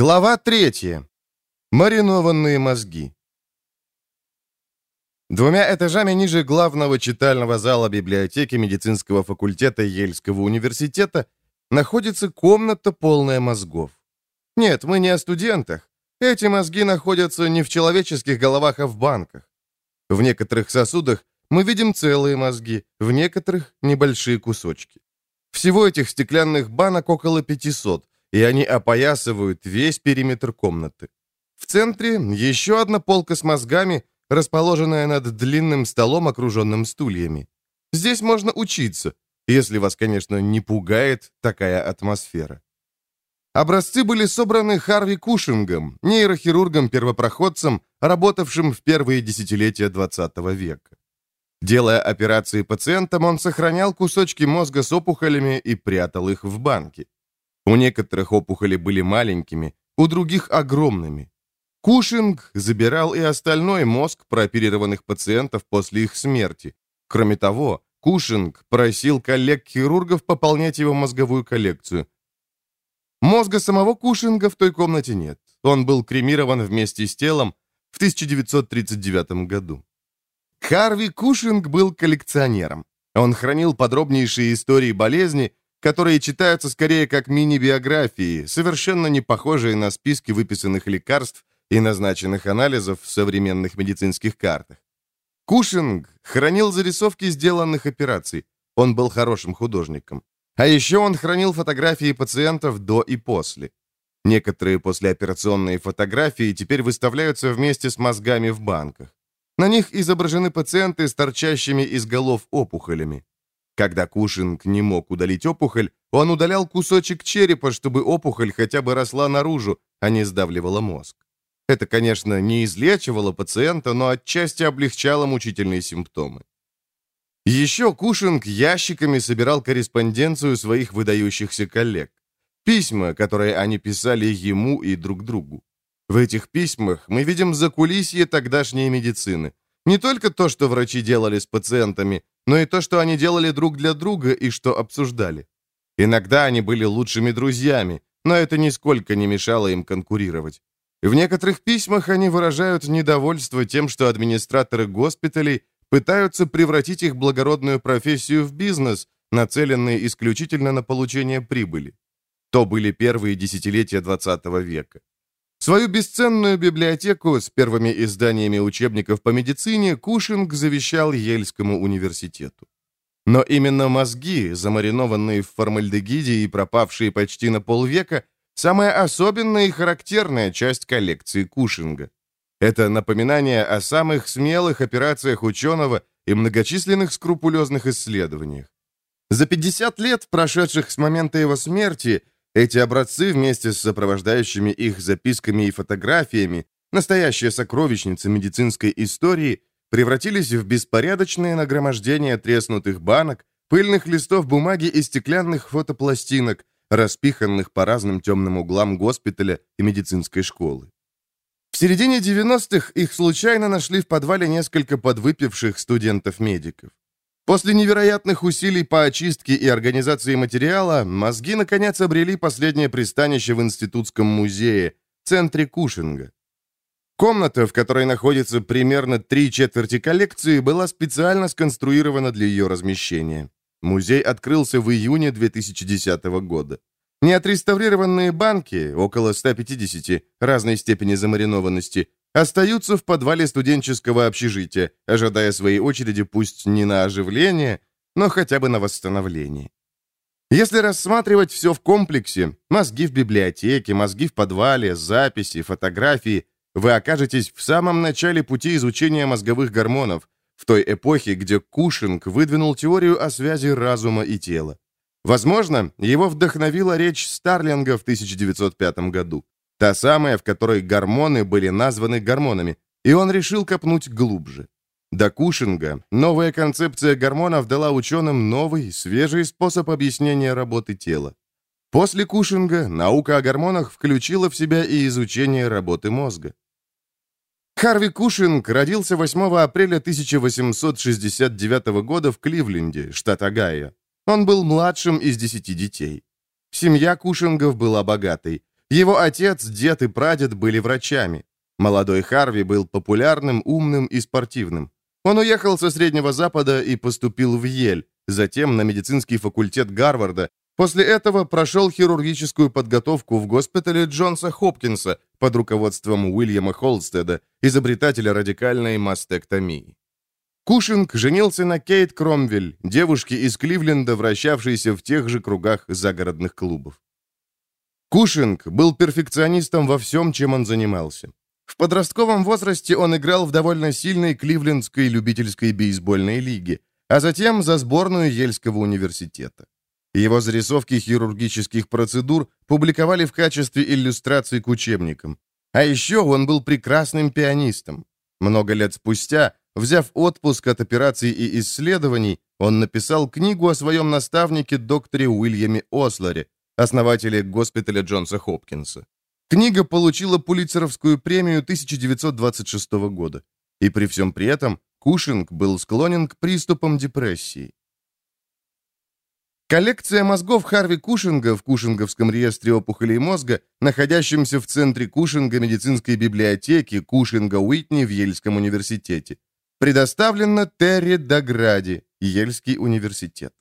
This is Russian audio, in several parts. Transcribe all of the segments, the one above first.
Глава третья. Маринованные мозги. Двумя этажами ниже главного читального зала библиотеки медицинского факультета Ельского университета находится комната, полная мозгов. Нет, мы не о студентах. Эти мозги находятся не в человеческих головах, а в банках. В некоторых сосудах мы видим целые мозги, в некоторых — небольшие кусочки. Всего этих стеклянных банок около 500, и они опоясывают весь периметр комнаты. В центре еще одна полка с мозгами, расположенная над длинным столом, окруженным стульями. Здесь можно учиться, если вас, конечно, не пугает такая атмосфера. Образцы были собраны Харви Кушингом, нейрохирургом-первопроходцем, работавшим в первые десятилетия 20 века. Делая операции пациентам, он сохранял кусочки мозга с опухолями и прятал их в банке. У некоторых опухоли были маленькими, у других – огромными. Кушинг забирал и остальной мозг прооперированных пациентов после их смерти. Кроме того, Кушинг просил коллег-хирургов пополнять его мозговую коллекцию. Мозга самого Кушинга в той комнате нет. Он был кремирован вместе с телом в 1939 году. Харви Кушинг был коллекционером. Он хранил подробнейшие истории болезни, которые читаются скорее как мини-биографии, совершенно не похожие на списки выписанных лекарств и назначенных анализов в современных медицинских картах. Кушинг хранил зарисовки сделанных операций. Он был хорошим художником. А еще он хранил фотографии пациентов до и после. Некоторые послеоперационные фотографии теперь выставляются вместе с мозгами в банках. На них изображены пациенты с торчащими из голов опухолями. Когда Кушинг не мог удалить опухоль, он удалял кусочек черепа, чтобы опухоль хотя бы росла наружу, а не сдавливала мозг. Это, конечно, не излечивало пациента, но отчасти облегчало мучительные симптомы. Еще Кушинг ящиками собирал корреспонденцию своих выдающихся коллег. Письма, которые они писали ему и друг другу. В этих письмах мы видим закулисье тогдашней медицины. Не только то, что врачи делали с пациентами, но и то, что они делали друг для друга и что обсуждали. Иногда они были лучшими друзьями, но это нисколько не мешало им конкурировать. В некоторых письмах они выражают недовольство тем, что администраторы госпиталей пытаются превратить их благородную профессию в бизнес, нацеленный исключительно на получение прибыли. То были первые десятилетия XX века. Свою бесценную библиотеку с первыми изданиями учебников по медицине Кушинг завещал Ельскому университету. Но именно мозги, замаринованные в формальдегиде и пропавшие почти на полвека, самая особенная и характерная часть коллекции Кушинга. Это напоминание о самых смелых операциях ученого и многочисленных скрупулезных исследованиях. За 50 лет, прошедших с момента его смерти, эти образцы вместе с сопровождающими их записками и фотографиями, настоящая сокровищница медицинской истории, превратились в беспорядочное нагромождение треснутых банок, пыльных листов бумаги и стеклянных фотопластинок, распиханных по разным темным углам госпиталя и медицинской школы. В середине 90-х их случайно нашли в подвале несколько подвыпивших студентов-медиков. После невероятных усилий по очистке и организации материала, мозги наконец обрели последнее пристанище в Институтском музее, центре Кушинга. Комната, в которой находится примерно три четверти коллекции, была специально сконструирована для ее размещения. Музей открылся в июне 2010 года. Неотреставрированные банки, около 150, разной степени замаринованности, остаются в подвале студенческого общежития, ожидая своей очереди пусть не на оживление, но хотя бы на восстановление. Если рассматривать все в комплексе, мозги в библиотеке, мозги в подвале, записи, фотографии, вы окажетесь в самом начале пути изучения мозговых гормонов, в той эпохе, где Кушинг выдвинул теорию о связи разума и тела. Возможно, его вдохновила речь Старлинга в 1905 году. Та самая, в которой гормоны были названы гормонами, и он решил копнуть глубже. До Кушинга новая концепция гормонов дала ученым новый, свежий способ объяснения работы тела. После Кушинга наука о гормонах включила в себя и изучение работы мозга. Харви Кушинг родился 8 апреля 1869 года в Кливленде, штат Огайо. Он был младшим из десяти детей. Семья Кушингов была богатой. Его отец, дед и прадед были врачами. Молодой Харви был популярным, умным и спортивным. Он уехал со Среднего Запада и поступил в Ель, затем на медицинский факультет Гарварда. После этого прошел хирургическую подготовку в госпитале Джонса Хопкинса под руководством Уильяма Холстеда, изобретателя радикальной мастектомии. Кушинг женился на Кейт Кромвель, девушке из Кливленда, вращавшейся в тех же кругах загородных клубов. Кушинг был перфекционистом во всем, чем он занимался. В подростковом возрасте он играл в довольно сильной кливлендской любительской бейсбольной лиге, а затем за сборную Ельского университета. Его зарисовки хирургических процедур публиковали в качестве иллюстраций к учебникам. А еще он был прекрасным пианистом. Много лет спустя, взяв отпуск от операций и исследований, он написал книгу о своем наставнике докторе Уильяме Осларе, основателе госпиталя Джонса Хопкинса. Книга получила Пулитцеровскую премию 1926 года. И при всем при этом Кушинг был склонен к приступам депрессии. Коллекция мозгов Харви Кушинга в Кушинговском реестре опухолей мозга, находящемся в центре Кушинга медицинской библиотеки Кушинга Уитни в Ельском университете, предоставлена Терри Дагради, Ельский университет.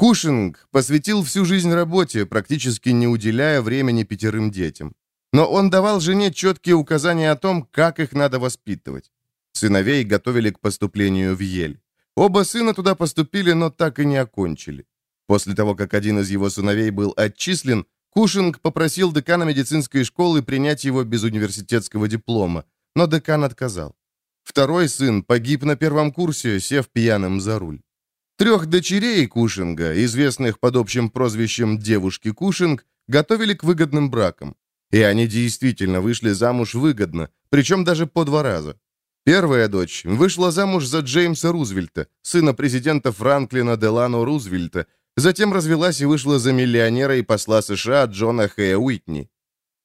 Кушинг посвятил всю жизнь работе, практически не уделяя времени пятерым детям. Но он давал жене четкие указания о том, как их надо воспитывать. Сыновей готовили к поступлению в Ель. Оба сына туда поступили, но так и не окончили. После того, как один из его сыновей был отчислен, Кушинг попросил декана медицинской школы принять его без университетского диплома, но декан отказал. Второй сын погиб на первом курсе, сев пьяным за руль. Трех дочерей Кушинга, известных под общим прозвищем «девушки Кушинг», готовили к выгодным бракам. И они действительно вышли замуж выгодно, причем даже по два раза. Первая дочь вышла замуж за Джеймса Рузвельта, сына президента Франклина Делано Рузвельта, затем развелась и вышла за миллионера и посла США Джона Хэя Уитни.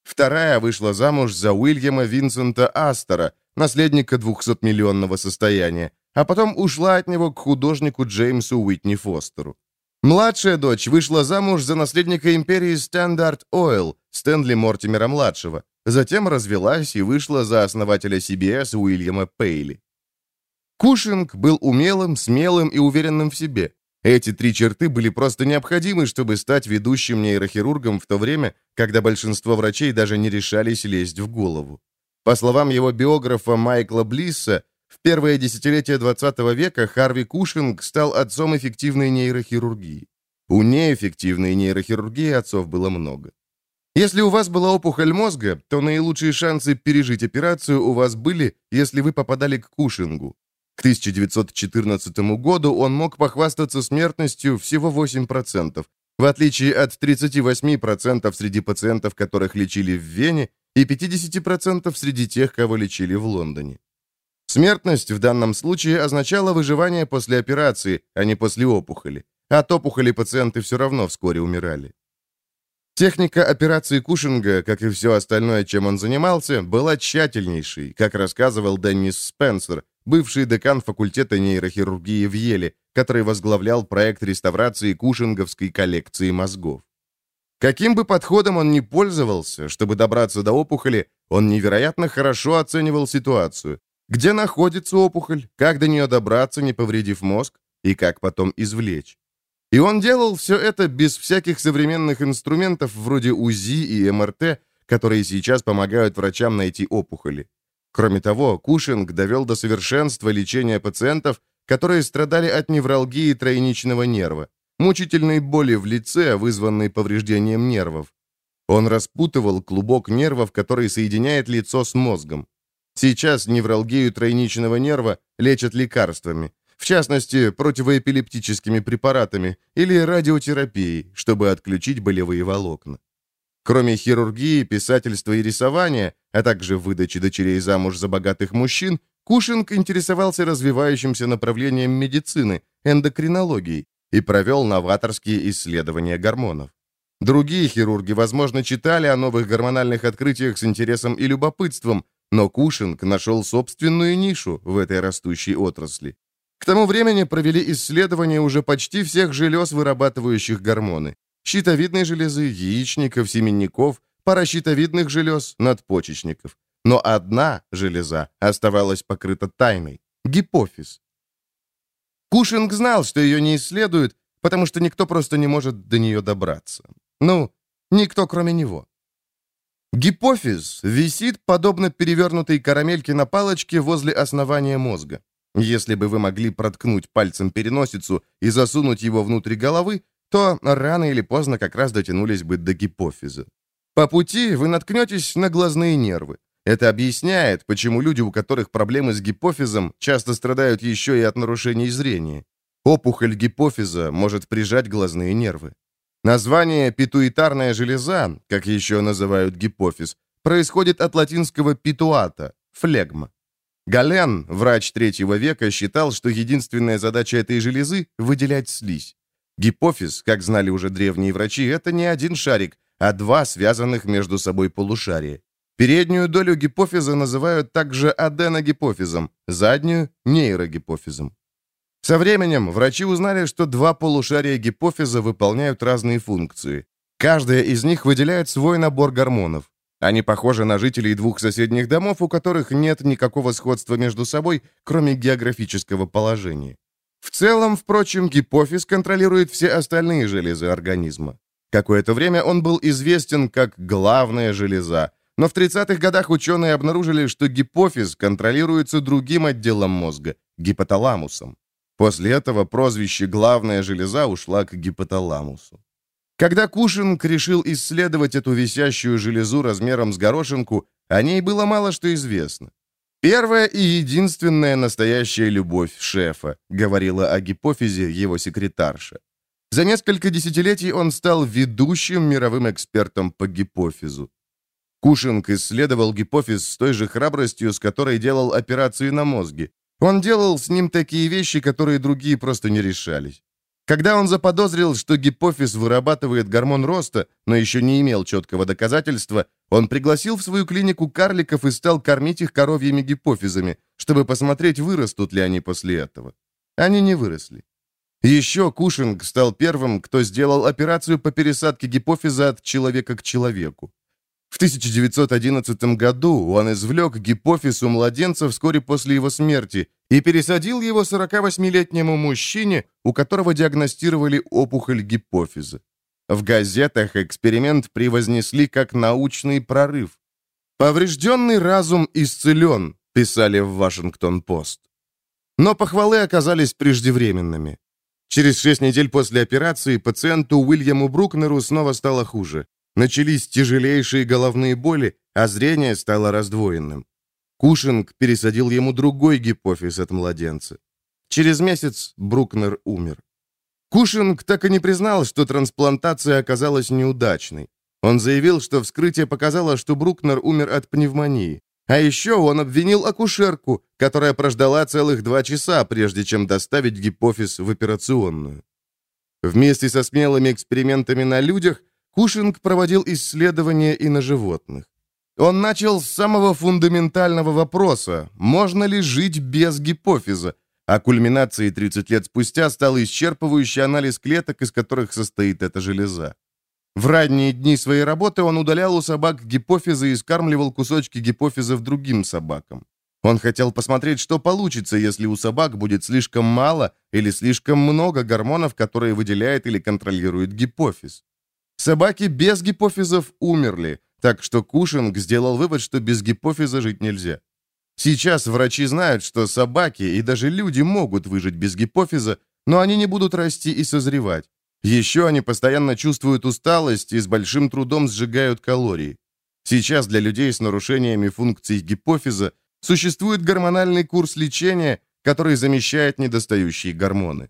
Вторая вышла замуж за Уильяма Винсента Астера, наследника 200-миллионного состояния, а потом ушла от него к художнику Джеймсу Уитни Фостеру. Младшая дочь вышла замуж за наследника империи Standard Oil, Стэнли Мортимера-младшего, затем развелась и вышла за основателя CBS Уильяма Пейли. Кушинг был умелым, смелым и уверенным в себе. Эти три черты были просто необходимы, чтобы стать ведущим нейрохирургом в то время, когда большинство врачей даже не решались лезть в голову. По словам его биографа Майкла Блисса, в первое десятилетие 20 века Харви Кушинг стал отцом эффективной нейрохирургии. У неэффективной нейрохирургии отцов было много. Если у вас была опухоль мозга, то наилучшие шансы пережить операцию у вас были, если вы попадали к Кушингу. К 1914 году он мог похвастаться смертностью всего 8%, в отличие от 38% среди пациентов, которых лечили в Вене, и 50% среди тех, кого лечили в Лондоне. Смертность в данном случае означала выживание после операции, а не после опухоли. От опухоли пациенты все равно вскоре умирали. Техника операции Кушинга, как и все остальное, чем он занимался, была тщательнейшей, как рассказывал Деннис Спенсер, бывший декан факультета нейрохирургии в Еле, который возглавлял проект реставрации кушинговской коллекции мозгов. Каким бы подходом он ни пользовался, чтобы добраться до опухоли, он невероятно хорошо оценивал ситуацию, где находится опухоль, как до нее добраться, не повредив мозг, и как потом извлечь. И он делал все это без всяких современных инструментов вроде УЗИ и МРТ, которые сейчас помогают врачам найти опухоли. Кроме того, Кушинг довел до совершенства лечения пациентов, которые страдали от невралгии тройничного нерва, мучительной боли в лице, вызванной повреждением нервов. Он распутывал клубок нервов, который соединяет лицо с мозгом. Сейчас невралгию тройничного нерва лечат лекарствами, в частности, противоэпилептическими препаратами или радиотерапией, чтобы отключить болевые волокна. Кроме хирургии, писательства и рисования, а также выдачи дочерей замуж за богатых мужчин, Кушинг интересовался развивающимся направлением медицины, эндокринологией, и провел новаторские исследования гормонов. Другие хирурги, возможно, читали о новых гормональных открытиях с интересом и любопытством, но Кушинг нашел собственную нишу в этой растущей отрасли. К тому времени провели исследования уже почти всех желез, вырабатывающих гормоны. щитовидной железы, яичников, семенников, паращитовидных желез, надпочечников. Но одна железа оставалась покрыта тайной — гипофиз. Кушинг знал, что ее не исследуют, потому что никто просто не может до нее добраться. Ну, никто, кроме него. Гипофиз висит, подобно перевернутой карамельке на палочке возле основания мозга. Если бы вы могли проткнуть пальцем переносицу и засунуть его внутрь головы, то рано или поздно как раз дотянулись бы до гипофиза. По пути вы наткнетесь на глазные нервы. Это объясняет, почему люди, у которых проблемы с гипофизом, часто страдают еще и от нарушений зрения. Опухоль гипофиза может прижать глазные нервы. Название «питуитарная железа», как еще называют гипофиз, происходит от латинского «питуата» – флегма. Гален, врач третьего века, считал, что единственная задача этой железы – выделять слизь. Гипофиз, как знали уже древние врачи, это не один шарик, а два связанных между собой полушария. Переднюю долю гипофиза называют также аденогипофизом, заднюю – нейрогипофизом. Со временем врачи узнали, что два полушария гипофиза выполняют разные функции. Каждая из них выделяет свой набор гормонов. Они похожи на жителей двух соседних домов, у которых нет никакого сходства между собой, кроме географического положения. В целом, впрочем, гипофиз контролирует все остальные железы организма. Какое-то время он был известен как главная железа, но в 30-х годах ученые обнаружили, что гипофиз контролируется другим отделом мозга – гипоталамусом. После этого прозвище «главная железа» ушла к гипоталамусу. Когда Кушинг решил исследовать эту висящую железу размером с горошинку, о ней было мало что известно. «Первая и единственная настоящая любовь шефа», — говорила о гипофизе его секретарша. За несколько десятилетий он стал ведущим мировым экспертом по гипофизу. Кушинг исследовал гипофиз с той же храбростью, с которой делал операции на мозге. Он делал с ним такие вещи, которые другие просто не решались. Когда он заподозрил, что гипофиз вырабатывает гормон роста, но еще не имел четкого доказательства, он пригласил в свою клинику карликов и стал кормить их коровьими гипофизами, чтобы посмотреть, вырастут ли они после этого. Они не выросли. Еще Кушинг стал первым, кто сделал операцию по пересадке гипофиза от человека к человеку. В 1911 году он извлек гипофиз у младенца вскоре после его смерти и пересадил его 48-летнему мужчине, у которого диагностировали опухоль гипофиза. В газетах эксперимент превознесли как научный прорыв. «Поврежденный разум исцелен», писали в Вашингтон-Пост. Но похвалы оказались преждевременными. Через шесть недель после операции пациенту Уильяму Брукнеру снова стало хуже. Начались тяжелейшие головные боли, а зрение стало раздвоенным. Кушинг пересадил ему другой гипофиз от младенца. Через месяц Брукнер умер. Кушинг так и не признал, что трансплантация оказалась неудачной. Он заявил, что вскрытие показало, что Брукнер умер от пневмонии. А еще он обвинил акушерку, которая прождала целых два часа, прежде чем доставить гипофиз в операционную. Вместе со смелыми экспериментами на людях Кушинг проводил исследования и на животных. Он начал с самого фундаментального вопроса, можно ли жить без гипофиза, а кульминацией 30 лет спустя стал исчерпывающий анализ клеток, из которых состоит эта железа. В ранние дни своей работы он удалял у собак гипофизы и скармливал кусочки гипофизов другим собакам. Он хотел посмотреть, что получится, если у собак будет слишком мало или слишком много гормонов, которые выделяет или контролирует гипофиз. Собаки без гипофизов умерли, так что Кушинг сделал вывод, что без гипофиза жить нельзя. Сейчас врачи знают, что собаки и даже люди могут выжить без гипофиза, но они не будут расти и созревать. Еще они постоянно чувствуют усталость и с большим трудом сжигают калории. Сейчас для людей с нарушениями функций гипофиза существует гормональный курс лечения, который замещает недостающие гормоны.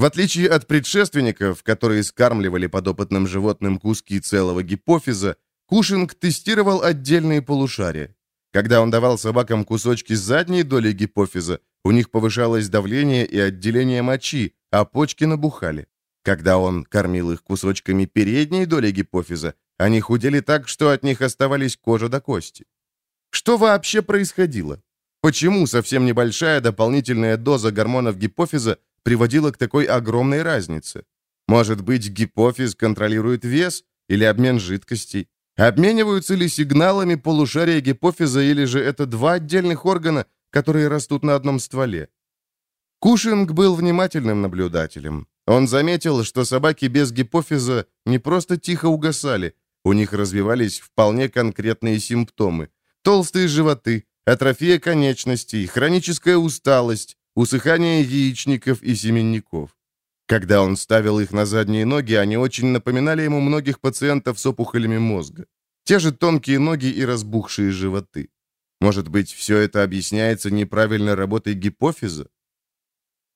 В отличие от предшественников, которые скармливали подопытным животным куски целого гипофиза, Кушинг тестировал отдельные полушария. Когда он давал собакам кусочки задней доли гипофиза, у них повышалось давление и отделение мочи, а почки набухали. Когда он кормил их кусочками передней доли гипофиза, они худели так, что от них оставались кожа до кости. Что вообще происходило? Почему совсем небольшая дополнительная доза гормонов гипофиза приводило к такой огромной разнице. Может быть, гипофиз контролирует вес или обмен жидкостей? Обмениваются ли сигналами полушария гипофиза или же это два отдельных органа, которые растут на одном стволе? Кушинг был внимательным наблюдателем. Он заметил, что собаки без гипофиза не просто тихо угасали, у них развивались вполне конкретные симптомы. Толстые животы, атрофия конечностей, хроническая усталость, усыхание яичников и семенников. Когда он ставил их на задние ноги, они очень напоминали ему многих пациентов с опухолями мозга. Те же тонкие ноги и разбухшие животы. Может быть, все это объясняется неправильной работой гипофиза?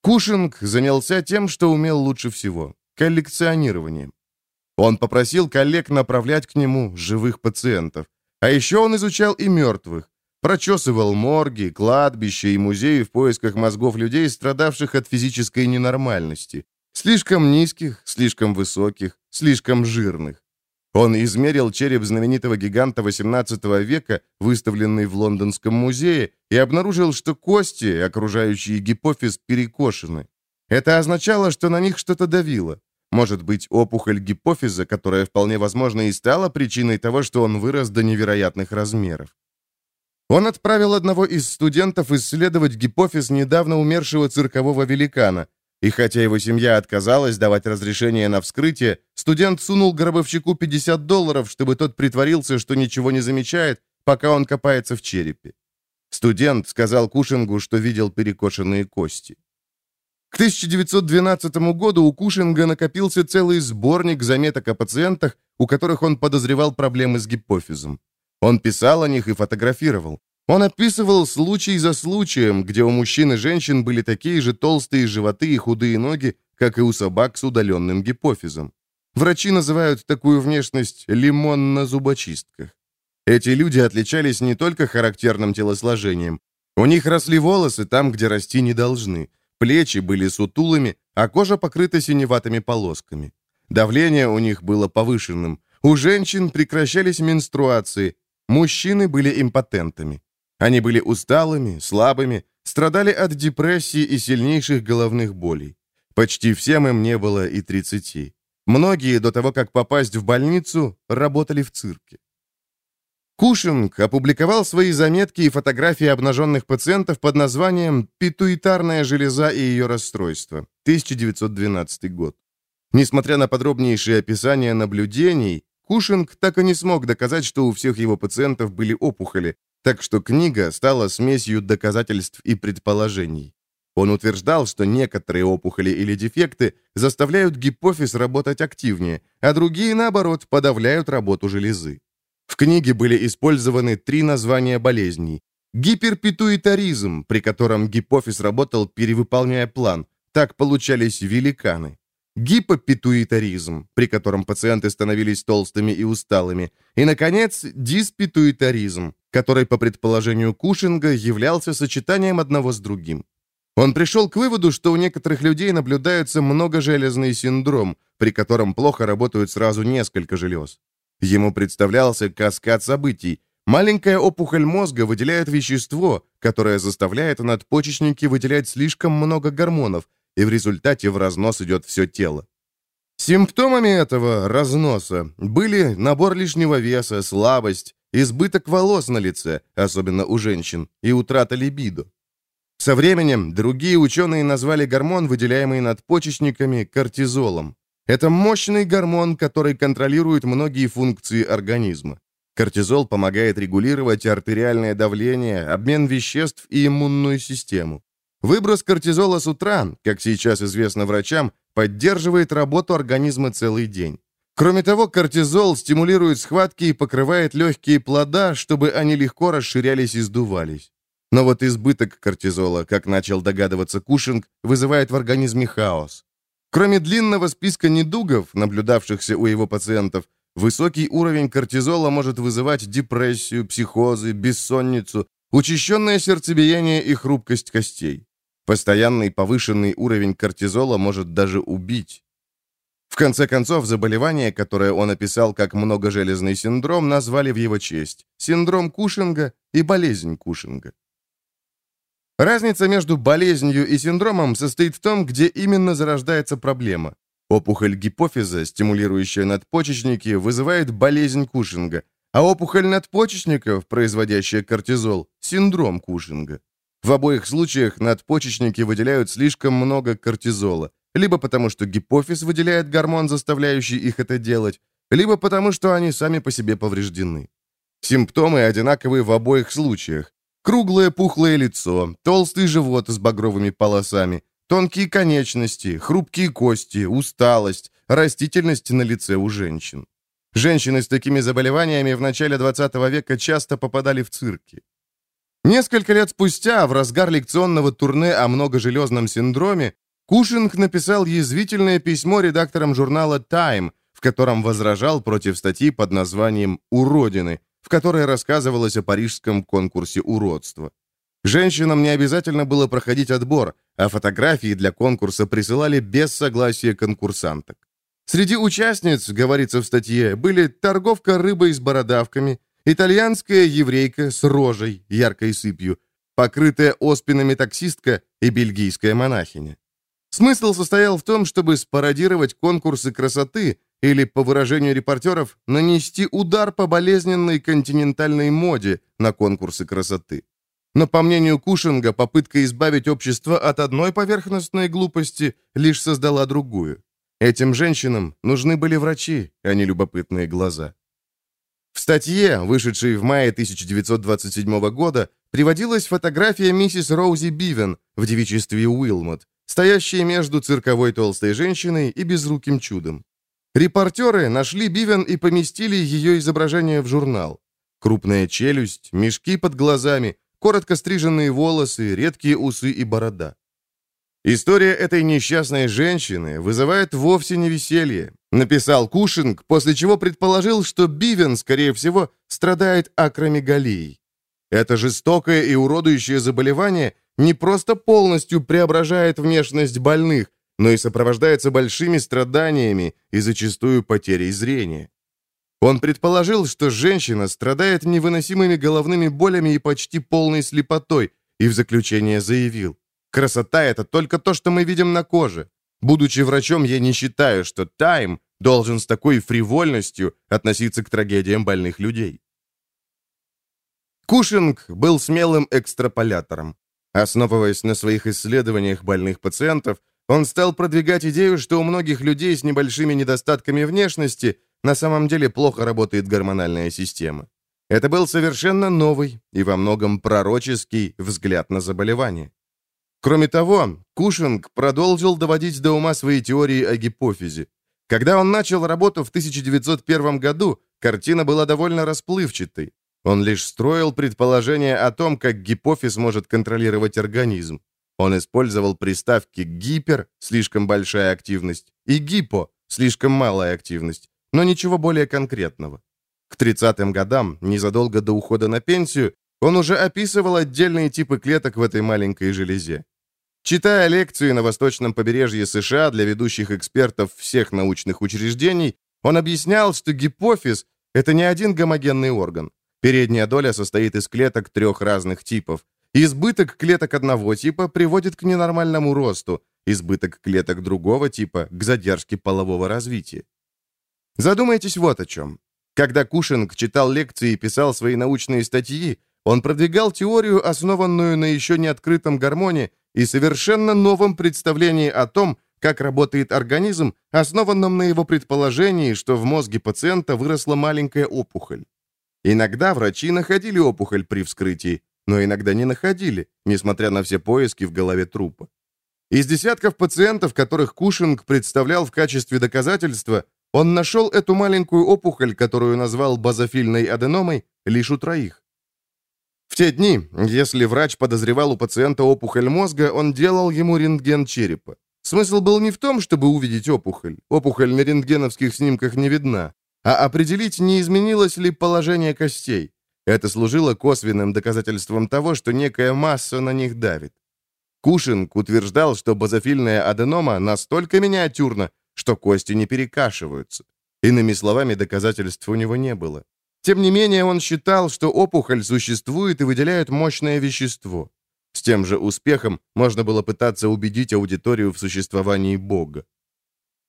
Кушинг занялся тем, что умел лучше всего – коллекционированием. Он попросил коллег направлять к нему живых пациентов. А еще он изучал и мертвых. Прочесывал морги, кладбища и музеи в поисках мозгов людей, страдавших от физической ненормальности. Слишком низких, слишком высоких, слишком жирных. Он измерил череп знаменитого гиганта XVIII века, выставленный в Лондонском музее, и обнаружил, что кости, окружающие гипофиз, перекошены. Это означало, что на них что-то давило. Может быть, опухоль гипофиза, которая вполне возможно и стала причиной того, что он вырос до невероятных размеров. Он отправил одного из студентов исследовать гипофиз недавно умершего циркового великана, и хотя его семья отказалась давать разрешение на вскрытие, студент сунул гробовщику 50 долларов, чтобы тот притворился, что ничего не замечает, пока он копается в черепе. Студент сказал Кушингу, что видел перекошенные кости. К 1912 году у Кушинга накопился целый сборник заметок о пациентах, у которых он подозревал проблемы с гипофизом. Он писал о них и фотографировал. Он описывал случай за случаем, где у мужчин и женщин были такие же толстые животы и худые ноги, как и у собак с удаленным гипофизом. Врачи называют такую внешность «лимон на зубочистках». Эти люди отличались не только характерным телосложением. У них росли волосы там, где расти не должны. Плечи были сутулыми, а кожа покрыта синеватыми полосками. Давление у них было повышенным. У женщин прекращались менструации. Мужчины были импотентами. Они были усталыми, слабыми, страдали от депрессии и сильнейших головных болей. Почти всем им не было и 30. Многие до того, как попасть в больницу, работали в цирке. Кушинг опубликовал свои заметки и фотографии обнаженных пациентов под названием «Питуитарная железа и ее расстройство», 1912 год. Несмотря на подробнейшие описания наблюдений, Кушинг так и не смог доказать, что у всех его пациентов были опухоли, так что книга стала смесью доказательств и предположений. Он утверждал, что некоторые опухоли или дефекты заставляют гипофиз работать активнее, а другие, наоборот, подавляют работу железы. В книге были использованы три названия болезней. Гиперпитуитаризм, при котором гипофиз работал, перевыполняя план. Так получались великаны гипопитуитаризм, при котором пациенты становились толстыми и усталыми, и, наконец, диспитуитаризм, который, по предположению Кушинга, являлся сочетанием одного с другим. Он пришел к выводу, что у некоторых людей наблюдается многожелезный синдром, при котором плохо работают сразу несколько желез. Ему представлялся каскад событий. Маленькая опухоль мозга выделяет вещество, которое заставляет надпочечники выделять слишком много гормонов, и в результате в разнос идет все тело. Симптомами этого разноса были набор лишнего веса, слабость, избыток волос на лице, особенно у женщин, и утрата либидо. Со временем другие ученые назвали гормон, выделяемый надпочечниками, кортизолом. Это мощный гормон, который контролирует многие функции организма. Кортизол помогает регулировать артериальное давление, обмен веществ и иммунную систему. Выброс кортизола с утра, как сейчас известно врачам, поддерживает работу организма целый день. Кроме того, кортизол стимулирует схватки и покрывает легкие плода, чтобы они легко расширялись и сдувались. Но вот избыток кортизола, как начал догадываться Кушинг, вызывает в организме хаос. Кроме длинного списка недугов, наблюдавшихся у его пациентов, высокий уровень кортизола может вызывать депрессию, психозы, бессонницу, учащенное сердцебиение и хрупкость костей. Постоянный повышенный уровень кортизола может даже убить. В конце концов, заболевание, которое он описал как многожелезный синдром, назвали в его честь – синдром Кушинга и болезнь Кушинга. Разница между болезнью и синдромом состоит в том, где именно зарождается проблема. Опухоль гипофиза, стимулирующая надпочечники, вызывает болезнь Кушинга, а опухоль надпочечников, производящая кортизол, синдром Кушинга. В обоих случаях надпочечники выделяют слишком много кортизола, либо потому, что гипофиз выделяет гормон, заставляющий их это делать, либо потому, что они сами по себе повреждены. Симптомы одинаковые в обоих случаях. Круглое пухлое лицо, толстый живот с багровыми полосами, тонкие конечности, хрупкие кости, усталость, растительность на лице у женщин. Женщины с такими заболеваниями в начале 20 века часто попадали в цирки. Несколько лет спустя, в разгар лекционного турне о многожелезном синдроме, Кушинг написал язвительное письмо редакторам журнала «Time», в котором возражал против статьи под названием «Уродины», в которой рассказывалось о парижском конкурсе уродства. Женщинам не обязательно было проходить отбор, а фотографии для конкурса присылали без согласия конкурсанток. Среди участниц, говорится в статье, были торговка рыбой с бородавками, итальянская еврейка с рожей, яркой сыпью, покрытая оспинами таксистка и бельгийская монахиня. Смысл состоял в том, чтобы спародировать конкурсы красоты или, по выражению репортеров, нанести удар по болезненной континентальной моде на конкурсы красоты. Но, по мнению Кушинга, попытка избавить общество от одной поверхностной глупости лишь создала другую. Этим женщинам нужны были врачи, а не любопытные глаза. В статье, вышедшей в мае 1927 года, приводилась фотография миссис Роузи Бивен в девичестве Уилмот, стоящей между цирковой толстой женщиной и безруким чудом. Репортеры нашли Бивен и поместили ее изображение в журнал. Крупная челюсть, мешки под глазами, коротко стриженные волосы, редкие усы и борода. История этой несчастной женщины вызывает вовсе не веселье, написал Кушинг, после чего предположил, что Бивен, скорее всего, страдает акромегалией. Это жестокое и уродующее заболевание не просто полностью преображает внешность больных, но и сопровождается большими страданиями и зачастую потерей зрения. Он предположил, что женщина страдает невыносимыми головными болями и почти полной слепотой, и в заключение заявил, Красота — это только то, что мы видим на коже. Будучи врачом, я не считаю, что Тайм должен с такой фривольностью относиться к трагедиям больных людей. Кушинг был смелым экстраполятором. Основываясь на своих исследованиях больных пациентов, он стал продвигать идею, что у многих людей с небольшими недостатками внешности на самом деле плохо работает гормональная система. Это был совершенно новый и во многом пророческий взгляд на заболевание. Кроме того, Кушинг продолжил доводить до ума свои теории о гипофизе. Когда он начал работу в 1901 году, картина была довольно расплывчатой. Он лишь строил предположения о том, как гипофиз может контролировать организм. Он использовал приставки «гипер» — слишком большая активность, и «гипо» — слишком малая активность, но ничего более конкретного. К 30-м годам, незадолго до ухода на пенсию, он уже описывал отдельные типы клеток в этой маленькой железе. Читая лекции на восточном побережье США для ведущих экспертов всех научных учреждений, он объяснял, что гипофиз – это не один гомогенный орган. Передняя доля состоит из клеток трех разных типов. Избыток клеток одного типа приводит к ненормальному росту, избыток клеток другого типа – к задержке полового развития. Задумайтесь вот о чем. Когда Кушинг читал лекции и писал свои научные статьи, он продвигал теорию, основанную на еще не открытом гормоне и совершенно новом представлении о том, как работает организм, основанном на его предположении, что в мозге пациента выросла маленькая опухоль. Иногда врачи находили опухоль при вскрытии, но иногда не находили, несмотря на все поиски в голове трупа. Из десятков пациентов, которых Кушинг представлял в качестве доказательства, он нашел эту маленькую опухоль, которую назвал базофильной аденомой, лишь у троих. В те дни, если врач подозревал у пациента опухоль мозга, он делал ему рентген черепа. Смысл был не в том, чтобы увидеть опухоль. Опухоль на рентгеновских снимках не видна. А определить, не изменилось ли положение костей. Это служило косвенным доказательством того, что некая масса на них давит. Кушинг утверждал, что базофильная аденома настолько миниатюрна, что кости не перекашиваются. Иными словами, доказательств у него не было. Тем не менее, он считал, что опухоль существует и выделяет мощное вещество. С тем же успехом можно было пытаться убедить аудиторию в существовании Бога.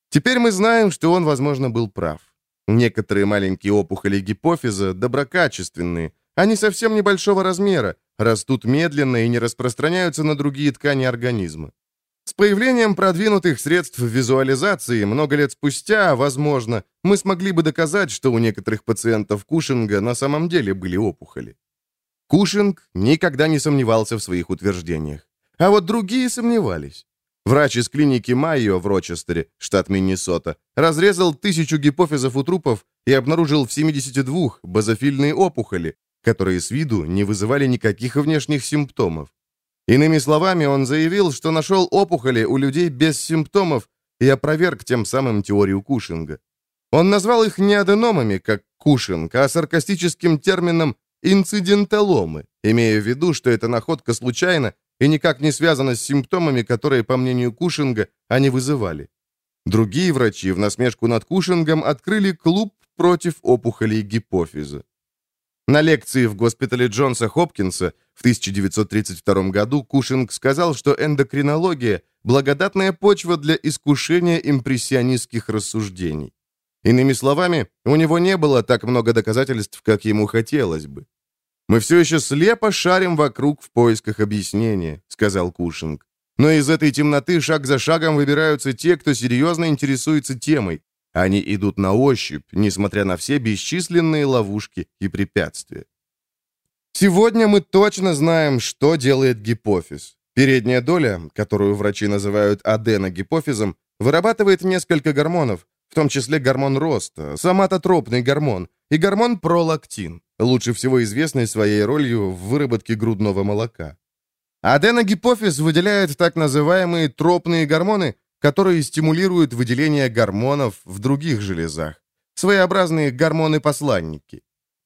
Теперь мы знаем, что он, возможно, был прав. Некоторые маленькие опухоли гипофиза доброкачественные, они совсем небольшого размера, растут медленно и не распространяются на другие ткани организма. С появлением продвинутых средств визуализации много лет спустя, возможно, мы смогли бы доказать, что у некоторых пациентов Кушинга на самом деле были опухоли. Кушинг никогда не сомневался в своих утверждениях. А вот другие сомневались. Врач из клиники Майо в Рочестере, штат Миннесота, разрезал тысячу гипофизов у трупов и обнаружил в 72 базофильные опухоли, которые с виду не вызывали никаких внешних симптомов. Иными словами, он заявил, что нашел опухоли у людей без симптомов и опроверг тем самым теорию Кушинга. Он назвал их не аденомами, как Кушинг, а саркастическим термином инциденталомы, имея в виду, что эта находка случайна и никак не связана с симптомами, которые, по мнению Кушинга, они вызывали. Другие врачи в насмешку над Кушингом открыли клуб против опухолей гипофиза. На лекции в госпитале Джонса Хопкинса в 1932 году Кушинг сказал, что эндокринология – благодатная почва для искушения импрессионистских рассуждений. Иными словами, у него не было так много доказательств, как ему хотелось бы. «Мы все еще слепо шарим вокруг в поисках объяснения», — сказал Кушинг. «Но из этой темноты шаг за шагом выбираются те, кто серьезно интересуется темой, они идут на ощупь, несмотря на все бесчисленные ловушки и препятствия. Сегодня мы точно знаем, что делает гипофиз. Передняя доля, которую врачи называют аденогипофизом, вырабатывает несколько гормонов, в том числе гормон роста, соматотропный гормон и гормон пролактин, лучше всего известный своей ролью в выработке грудного молока. Аденогипофиз выделяет так называемые тропные гормоны, которые стимулируют выделение гормонов в других железах. Своеобразные гормоны-посланники.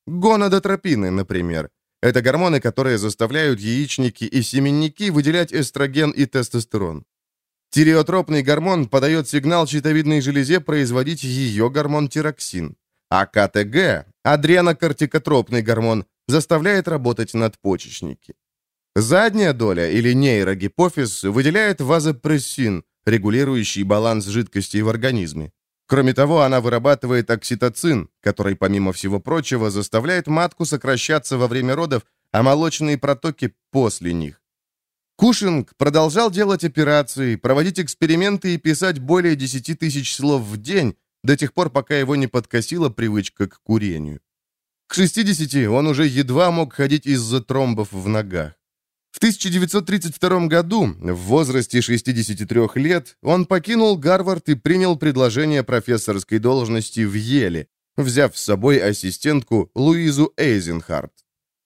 Гонадотропины, например. Это гормоны, которые заставляют яичники и семенники выделять эстроген и тестостерон. Тиреотропный гормон подает сигнал щитовидной железе производить ее гормон тироксин. А КТГ, адренокортикотропный гормон, заставляет работать надпочечники. Задняя доля или нейрогипофиз выделяет вазопрессин, регулирующий баланс жидкостей в организме. Кроме того, она вырабатывает окситоцин, который, помимо всего прочего, заставляет матку сокращаться во время родов, а молочные протоки после них. Кушинг продолжал делать операции, проводить эксперименты и писать более 10 тысяч слов в день, до тех пор, пока его не подкосила привычка к курению. К 60 он уже едва мог ходить из-за тромбов в ногах. В 1932 году, в возрасте 63 лет, он покинул Гарвард и принял предложение профессорской должности в Еле, взяв с собой ассистентку Луизу Эйзенхарт.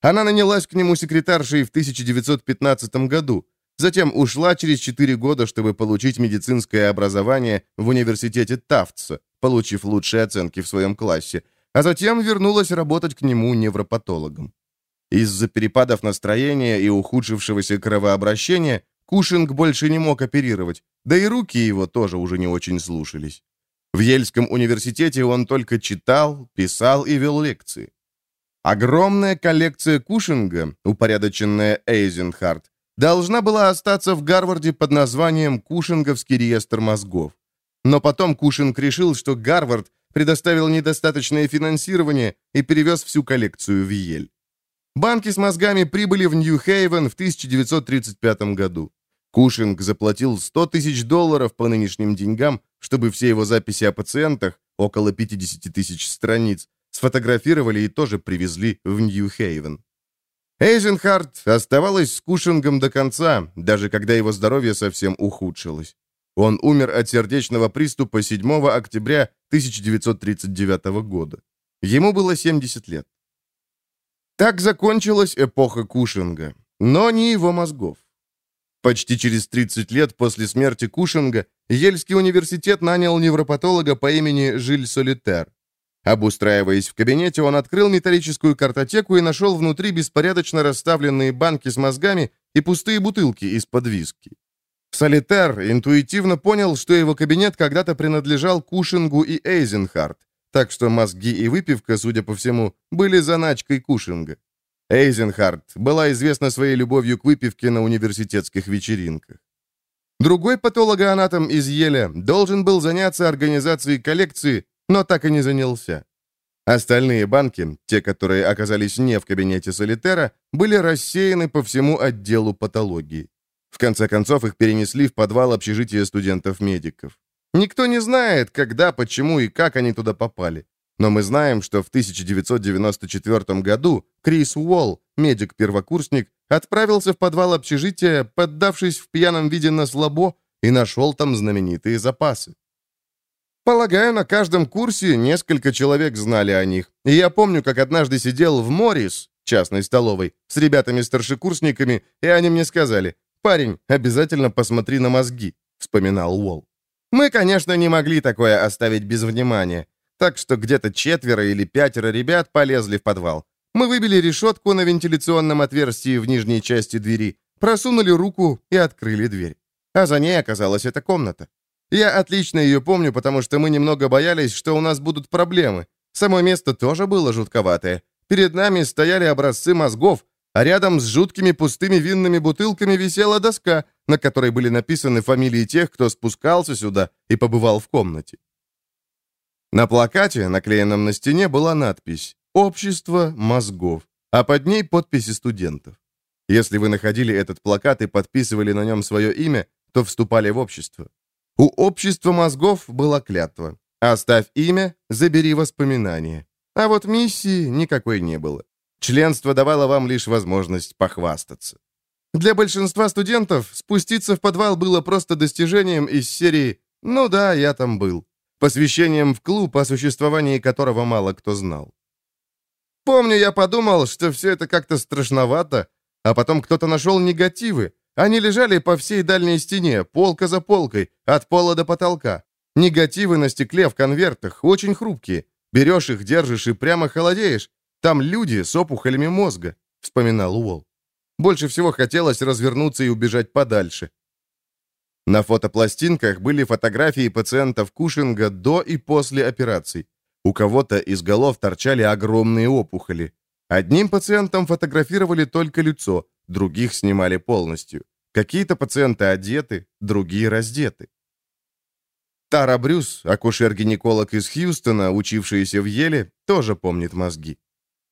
Она нанялась к нему секретаршей в 1915 году, затем ушла через 4 года, чтобы получить медицинское образование в университете Тафтса, получив лучшие оценки в своем классе, а затем вернулась работать к нему невропатологом. Из-за перепадов настроения и ухудшившегося кровообращения Кушинг больше не мог оперировать, да и руки его тоже уже не очень слушались. В Ельском университете он только читал, писал и вел лекции. Огромная коллекция Кушинга, упорядоченная Эйзенхарт, должна была остаться в Гарварде под названием «Кушинговский реестр мозгов». Но потом Кушинг решил, что Гарвард предоставил недостаточное финансирование и перевез всю коллекцию в Ель. Банки с мозгами прибыли в Нью-Хейвен в 1935 году. Кушинг заплатил 100 тысяч долларов по нынешним деньгам, чтобы все его записи о пациентах, около 50 тысяч страниц, сфотографировали и тоже привезли в Нью-Хейвен. Эйзенхарт оставалась с Кушингом до конца, даже когда его здоровье совсем ухудшилось. Он умер от сердечного приступа 7 октября 1939 года. Ему было 70 лет. Так закончилась эпоха Кушинга, но не его мозгов. Почти через 30 лет после смерти Кушинга Ельский университет нанял невропатолога по имени Жиль Солитер. Обустраиваясь в кабинете, он открыл металлическую картотеку и нашел внутри беспорядочно расставленные банки с мозгами и пустые бутылки из-под виски. Солитер интуитивно понял, что его кабинет когда-то принадлежал Кушингу и Эйзенхарт, так что мозги и выпивка, судя по всему, были заначкой Кушинга. Эйзенхарт была известна своей любовью к выпивке на университетских вечеринках. Другой патологоанатом из Еля должен был заняться организацией коллекции, но так и не занялся. Остальные банки, те, которые оказались не в кабинете Солитера, были рассеяны по всему отделу патологии. В конце концов, их перенесли в подвал общежития студентов-медиков. Никто не знает, когда, почему и как они туда попали. Но мы знаем, что в 1994 году Крис Уолл, медик-первокурсник, отправился в подвал общежития, поддавшись в пьяном виде на слабо, и нашел там знаменитые запасы. Полагаю, на каждом курсе несколько человек знали о них. И я помню, как однажды сидел в Моррис, частной столовой, с ребятами-старшекурсниками, и они мне сказали, «Парень, обязательно посмотри на мозги», — вспоминал Уолл. Мы, конечно, не могли такое оставить без внимания, так что где-то четверо или пятеро ребят полезли в подвал. Мы выбили решетку на вентиляционном отверстии в нижней части двери, просунули руку и открыли дверь. А за ней оказалась эта комната. Я отлично ее помню, потому что мы немного боялись, что у нас будут проблемы. Само место тоже было жутковатое. Перед нами стояли образцы мозгов, а рядом с жуткими пустыми винными бутылками висела доска, на которой были написаны фамилии тех, кто спускался сюда и побывал в комнате. На плакате, наклеенном на стене, была надпись «Общество мозгов», а под ней подписи студентов. Если вы находили этот плакат и подписывали на нем свое имя, то вступали в общество. У общества мозгов была клятва. Оставь имя, забери воспоминания. А вот миссии никакой не было. Членство давало вам лишь возможность похвастаться. Для большинства студентов спуститься в подвал было просто достижением из серии «Ну да, я там был», посвящением в клуб, о существовании которого мало кто знал. Помню, я подумал, что все это как-то страшновато, а потом кто-то нашел негативы. Они лежали по всей дальней стене, полка за полкой, от пола до потолка. Негативы на стекле в конвертах, очень хрупкие. Берешь их, держишь и прямо холодеешь. Там люди с опухолями мозга», — вспоминал Уолл. Больше всего хотелось развернуться и убежать подальше. На фотопластинках были фотографии пациентов Кушинга до и после операций. У кого-то из голов торчали огромные опухоли. Одним пациентам фотографировали только лицо, других снимали полностью. Какие-то пациенты одеты, другие раздеты. Тара Брюс, акушер-гинеколог из Хьюстона, учившаяся в Еле, тоже помнит мозги.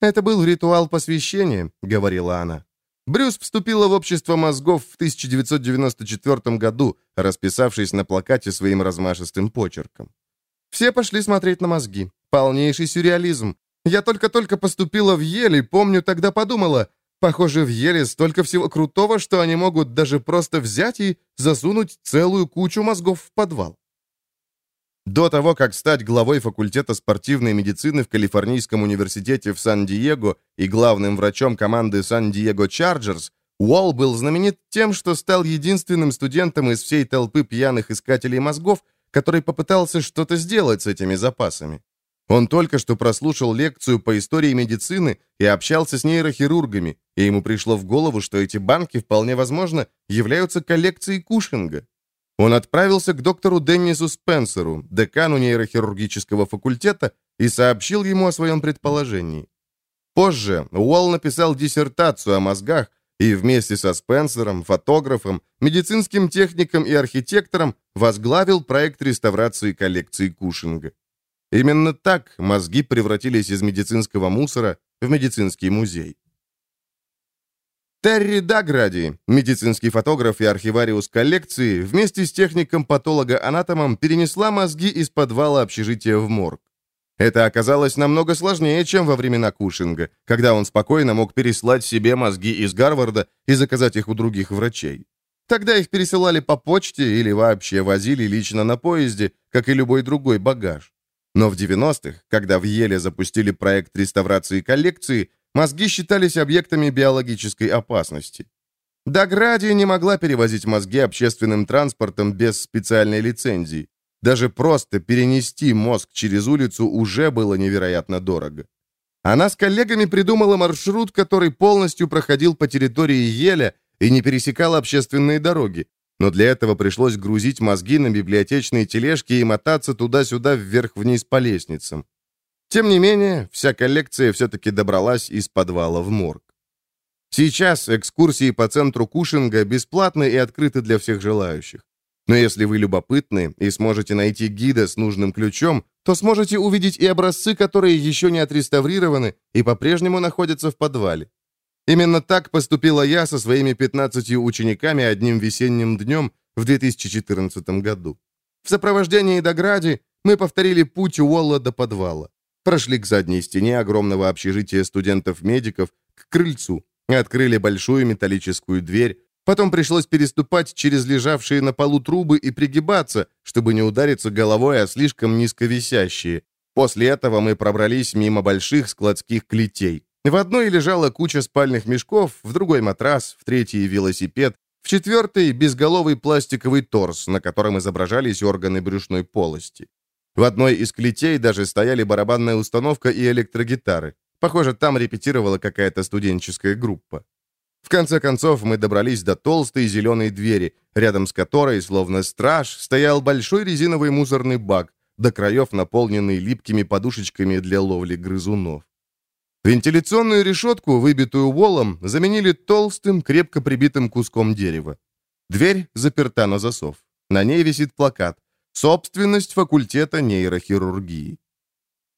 «Это был ритуал посвящения», — говорила она. Брюс вступила в общество мозгов в 1994 году, расписавшись на плакате своим размашистым почерком. Все пошли смотреть на мозги. Полнейший сюрреализм. Я только-только поступила в Ель и, помню, тогда подумала, похоже, в Еле столько всего крутого, что они могут даже просто взять и засунуть целую кучу мозгов в подвал. До того, как стать главой факультета спортивной медицины в Калифорнийском университете в Сан-Диего и главным врачом команды Сан-Диего Чарджерс, Уолл был знаменит тем, что стал единственным студентом из всей толпы пьяных искателей мозгов, который попытался что-то сделать с этими запасами. Он только что прослушал лекцию по истории медицины и общался с нейрохирургами, и ему пришло в голову, что эти банки, вполне возможно, являются коллекцией Кушинга. Он отправился к доктору Деннису Спенсеру, декану нейрохирургического факультета, и сообщил ему о своем предположении. Позже Уолл написал диссертацию о мозгах и вместе со Спенсером, фотографом, медицинским техником и архитектором возглавил проект реставрации коллекции Кушинга. Именно так мозги превратились из медицинского мусора в медицинский музей. Терри Дагради, медицинский фотограф и архивариус коллекции, вместе с техником-патолога-анатомом перенесла мозги из подвала общежития в морг. Это оказалось намного сложнее, чем во времена Кушинга, когда он спокойно мог переслать себе мозги из Гарварда и заказать их у других врачей. Тогда их пересылали по почте или вообще возили лично на поезде, как и любой другой багаж. Но в 90-х, когда в Еле запустили проект реставрации коллекции, Мозги считались объектами биологической опасности. Дагради не могла перевозить мозги общественным транспортом без специальной лицензии. Даже просто перенести мозг через улицу уже было невероятно дорого. Она с коллегами придумала маршрут, который полностью проходил по территории Еля и не пересекал общественные дороги. Но для этого пришлось грузить мозги на библиотечные тележки и мотаться туда-сюда вверх-вниз по лестницам. Тем не менее, вся коллекция все-таки добралась из подвала в морг. Сейчас экскурсии по центру Кушинга бесплатны и открыты для всех желающих. Но если вы любопытны и сможете найти гида с нужным ключом, то сможете увидеть и образцы, которые еще не отреставрированы и по-прежнему находятся в подвале. Именно так поступила я со своими 15 учениками одним весенним днем в 2014 году. В сопровождении Догради мы повторили путь Уолла до подвала. Прошли к задней стене огромного общежития студентов-медиков, к крыльцу, открыли большую металлическую дверь, потом пришлось переступать через лежавшие на полу трубы и пригибаться, чтобы не удариться головой о слишком низко висящие. После этого мы пробрались мимо больших складских клетей. В одной лежала куча спальных мешков, в другой матрас, в третьей велосипед, в четвертой безголовый пластиковый торс, на котором изображались органы брюшной полости. В одной из клетей даже стояли барабанная установка и электрогитары. Похоже, там репетировала какая-то студенческая группа. В конце концов, мы добрались до толстой зеленой двери, рядом с которой, словно страж, стоял большой резиновый мусорный бак, до краев наполненный липкими подушечками для ловли грызунов. Вентиляционную решетку, выбитую волом, заменили толстым, крепко прибитым куском дерева. Дверь заперта на засов. На ней висит плакат «Собственность факультета нейрохирургии».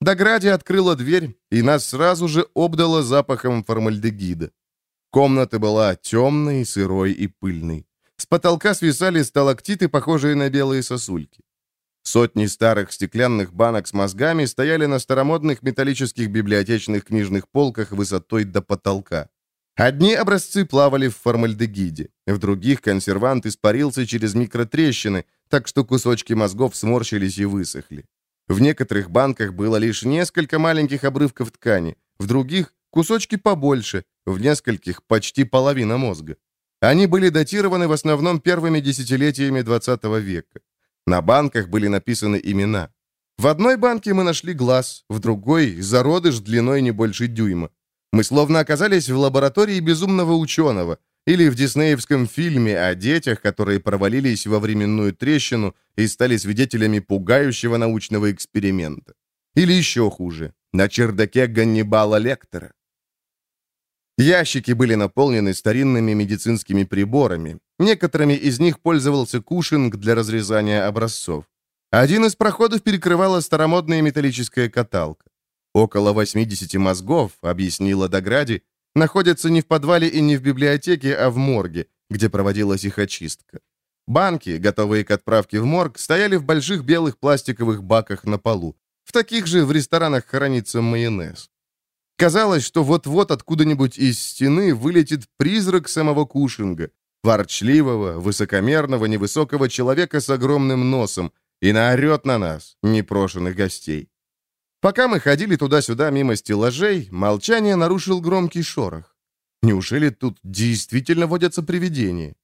Догради открыла дверь, и нас сразу же обдало запахом формальдегида. Комната была темной, сырой и пыльной. С потолка свисали сталактиты, похожие на белые сосульки. Сотни старых стеклянных банок с мозгами стояли на старомодных металлических библиотечных книжных полках высотой до потолка. Одни образцы плавали в формальдегиде, в других консервант испарился через микротрещины, так что кусочки мозгов сморщились и высохли. В некоторых банках было лишь несколько маленьких обрывков ткани, в других — кусочки побольше, в нескольких — почти половина мозга. Они были датированы в основном первыми десятилетиями XX века. На банках были написаны имена. В одной банке мы нашли глаз, в другой — зародыш длиной не больше дюйма. Мы словно оказались в лаборатории безумного ученого или в диснеевском фильме о детях, которые провалились во временную трещину и стали свидетелями пугающего научного эксперимента. Или еще хуже, на чердаке Ганнибала Лектора. Ящики были наполнены старинными медицинскими приборами. Некоторыми из них пользовался кушинг для разрезания образцов. Один из проходов перекрывала старомодная металлическая каталка. Около 80 мозгов, объяснила Догради, находятся не в подвале и не в библиотеке, а в морге, где проводилась их очистка. Банки, готовые к отправке в морг, стояли в больших белых пластиковых баках на полу. В таких же в ресторанах хранится майонез. Казалось, что вот-вот откуда-нибудь из стены вылетит призрак самого Кушинга, ворчливого, высокомерного, невысокого человека с огромным носом, и наорет на нас, непрошенных гостей. Пока мы ходили туда-сюда мимо стеллажей, молчание нарушил громкий шорох. Неужели тут действительно водятся привидения?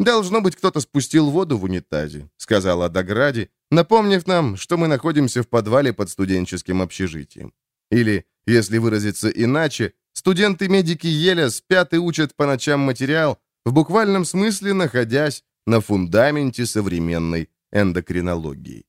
«Должно быть, кто-то спустил воду в унитазе», — сказала Дагради, напомнив нам, что мы находимся в подвале под студенческим общежитием. Или если выразиться иначе, студенты-медики еле спят и учат по ночам материал, в буквальном смысле находясь на фундаменте современной эндокринологии.